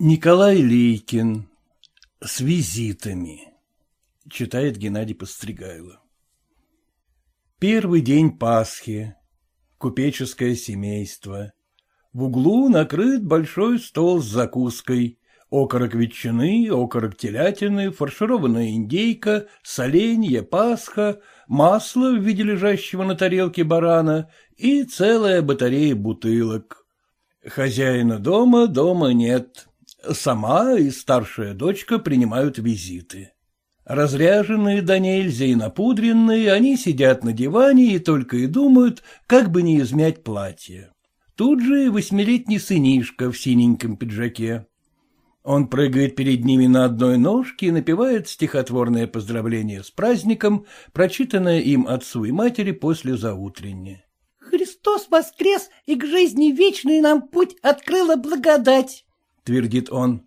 Николай Лейкин. С визитами. Читает Геннадий Постригайло. Первый день Пасхи. Купеческое семейство. В углу накрыт большой стол с закуской. Окорок ветчины, окорок телятины, фаршированная индейка, соленье, пасха, масло в виде лежащего на тарелке барана и целая батарея бутылок. Хозяина дома дома нет. Сама и старшая дочка принимают визиты. Разряженные до нельзя и напудренные, они сидят на диване и только и думают, как бы не измять платье. Тут же восьмилетний сынишка в синеньком пиджаке. Он прыгает перед ними на одной ножке и напевает стихотворное поздравление с праздником, прочитанное им отцу и матери после заутренне. «Христос воскрес, и к жизни вечной нам путь открыла благодать!» — твердит он.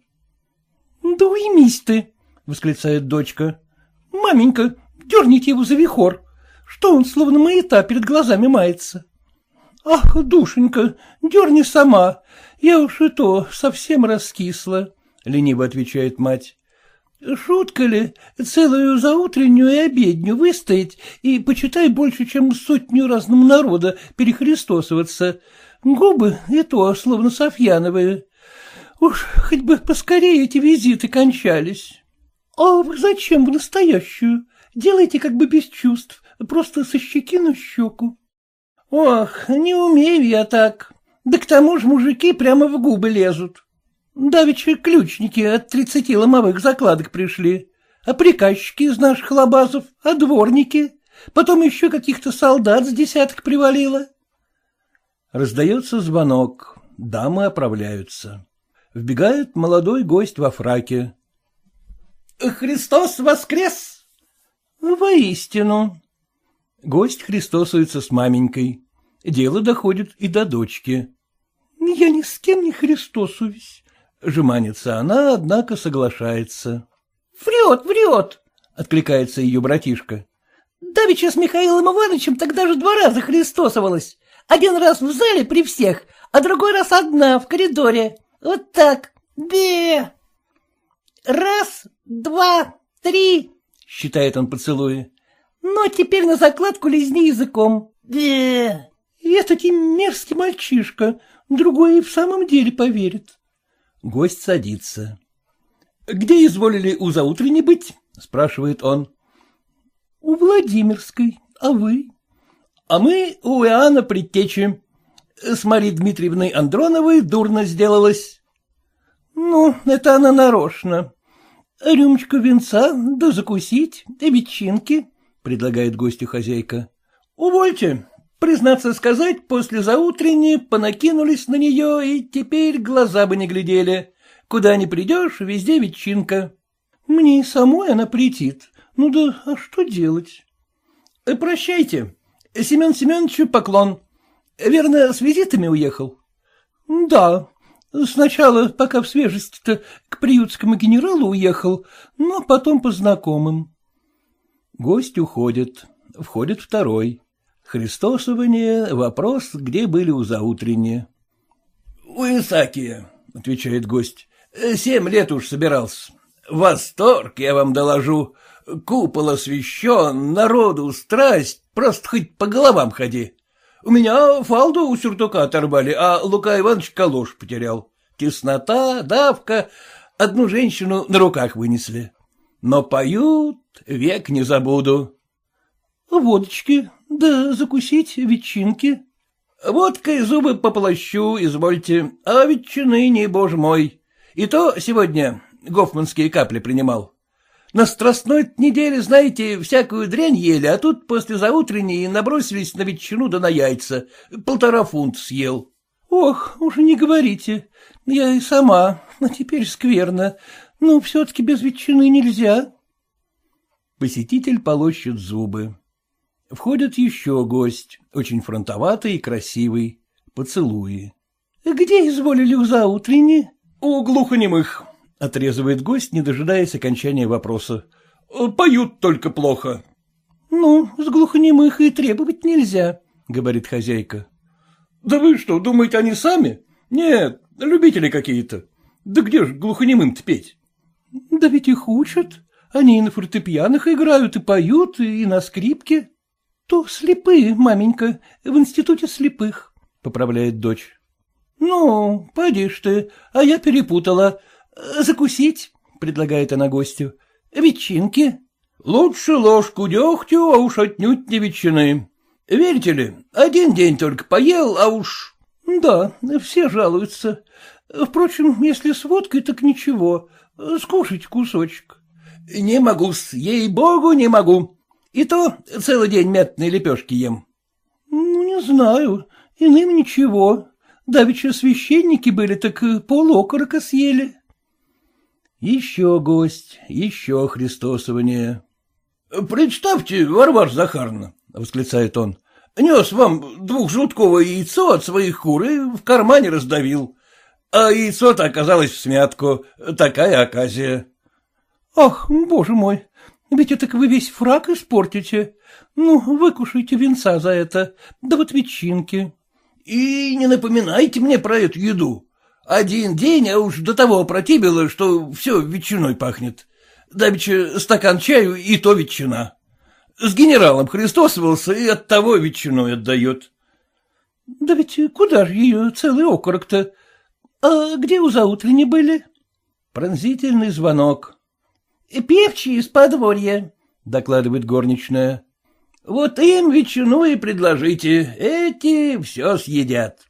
— Да уймись ты! — восклицает дочка. — Маменька, дерните его за вихор. Что он словно маята перед глазами мается? — Ах, душенька, дерни сама. Я уж и то совсем раскисла, — лениво отвечает мать. Шутка ли, целую заутреннюю и обедню выстоять и, почитай, больше, чем сотню разному народа перехристосоваться. Губы и то, словно софьяновые. Уж хоть бы поскорее эти визиты кончались. А зачем в настоящую? Делайте как бы без чувств, просто со щеки на щеку. Ох, не умею я так. Да к тому же мужики прямо в губы лезут. Давеча ключники от тридцати ломовых закладок пришли, а приказчики из наших лабазов, а дворники, потом еще каких-то солдат с десяток привалило. Раздается звонок, дамы оправляются. Вбегает молодой гость во фраке. — Христос воскрес! — Воистину. Гость христосуется с маменькой. Дело доходит и до дочки. — Я ни с кем не христосуюсь. Жеманится она, однако соглашается. — Врет, врет! — откликается ее братишка. — Давеча с Михаилом Ивановичем тогда же два раза христосовалась. Один раз в зале при всех, а другой раз одна в коридоре. Вот так. Бе. Раз, два, три, — считает он поцелуи. Ну, теперь на закладку лизни языком. Бе. Это-таки мерзкий мальчишка. Другой и в самом деле поверит. Гость садится. — Где изволили у заутренней быть? — спрашивает он. — У Владимирской. А вы? — А мы у Иоанна Предтечи. С Марией Дмитриевной Андроновой дурно сделалось. — Ну, это она нарочно. Рюмочку венца, да закусить, и ветчинки, — предлагает гостю хозяйка. — Увольте. Признаться сказать, после заутренней понакинулись на нее, и теперь глаза бы не глядели. Куда ни придешь, везде ветчинка. Мне и самой она претит. Ну да, а что делать? — Прощайте. Семен Семеновичу поклон. Верно, с визитами уехал? — Да. Сначала, пока в свежести-то, к приютскому генералу уехал, но потом по знакомым. Гость уходит. Входит второй. Христосование — вопрос, где были у заутренние. — У Исакия, — отвечает гость, — семь лет уж собирался. Восторг, я вам доложу. Купол освящен, народу страсть, просто хоть по головам ходи. У меня фалду у сюртука оторвали, а Лука Иванович калош потерял. Теснота, давка, одну женщину на руках вынесли. Но поют, век не забуду. Водочки, да закусить ветчинки. Водкой зубы по плащу, извольте, а ветчины не, боже мой. И то сегодня гофманские капли принимал. На страстной неделе, знаете, всякую дрянь ели, а тут после заутренней набросились на ветчину да на яйца. Полтора фунта съел. — Ох, уже не говорите. Я и сама, а теперь скверно. Ну, все-таки без ветчины нельзя. Посетитель полощет зубы. Входит еще гость, очень фронтоватый и красивый. Поцелуи. — Где изволили у заутренне? — У глухонемых, — отрезывает гость, не дожидаясь окончания вопроса. — Поют только плохо. — Ну, с глухонемых и требовать нельзя, — говорит хозяйка. — Да вы что, думаете, они сами? Нет, любители какие-то. Да где ж глухонемым-то петь? — Да ведь их учат. Они и на фортепианах играют, и поют, и на скрипке. — То слепые, маменька, в институте слепых, — поправляет дочь. — Ну, поди ж ты, а я перепутала. Закусить, — предлагает она гостю. — Ветчинки. — Лучше ложку дегтю, а уж отнюдь не ветчины. Верите ли, один день только поел, а уж... — Да, все жалуются. Впрочем, если с водкой, так ничего. Скушать кусочек. — Не могу ей-богу, не могу. И то целый день мятные лепешки ем. — Ну, не знаю, иным ничего. Давеча священники были, так полокорока съели. Еще гость, еще христосование. — Представьте, Варвар Захаровна, — восклицает он, — нес вам двухжутковое яйцо от своих кур и в кармане раздавил. А яйцо-то оказалось в смятку. Такая оказия. — Ах, боже мой, ведь это вы весь фраг испортите. Ну, выкушайте венца за это, да вот ветчинки. — И не напоминайте мне про эту еду. Один день, а уж до того противило, что все ветчиной пахнет. Давеча стакан чаю и то ветчина. С генералом христосовался и от того ветчиной отдает. — Да ведь куда же ее целый окорок-то? А где у заутренне были? Пронзительный звонок. — Певчие из подворья, — докладывает горничная. — Вот им ветчину и предложите, эти все съедят.